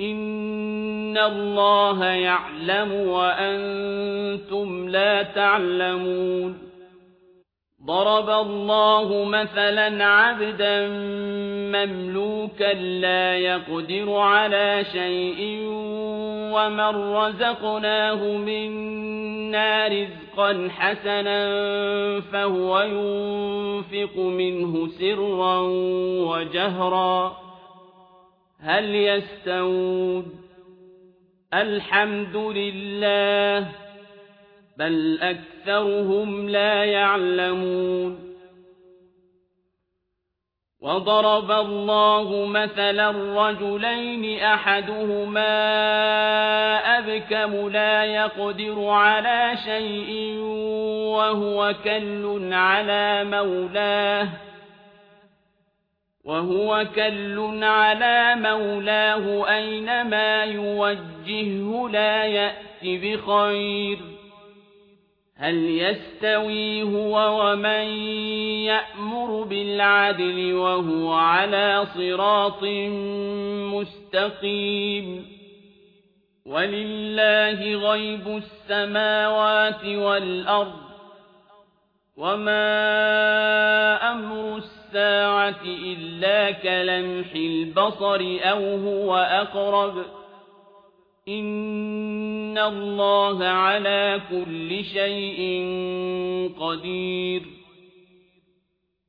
إن الله يعلم وأنتم لا تعلمون ضرب الله مثلا عبدا مملوكا لا يقدر على شيء ومن رزقناه منا رزقا حسنا فهو ينفق منه سرا وجهرا هل يستوون؟ الحمد لله بل أكثرهم لا يعلمون. وضرب الله مثلا رجلين أحدهما أبكم لا يقدر على شيء وهو كل على مولاه. وهو كل على مولاه أينما يوجهه لا يأتي بخير. هل يستوي هو ومن يأمر بالعدل وهو على صراط مستقيم؟ ولله غيب السماوات والأرض وما أمر الساعة إلا كلمح البصر أو هو أقرب إن الله على كل شيء قدير.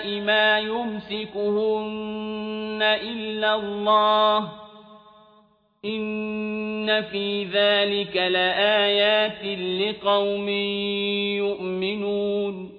السماء ما يمسكهن إلا الله إن في ذلك لآيات لقوم يؤمنون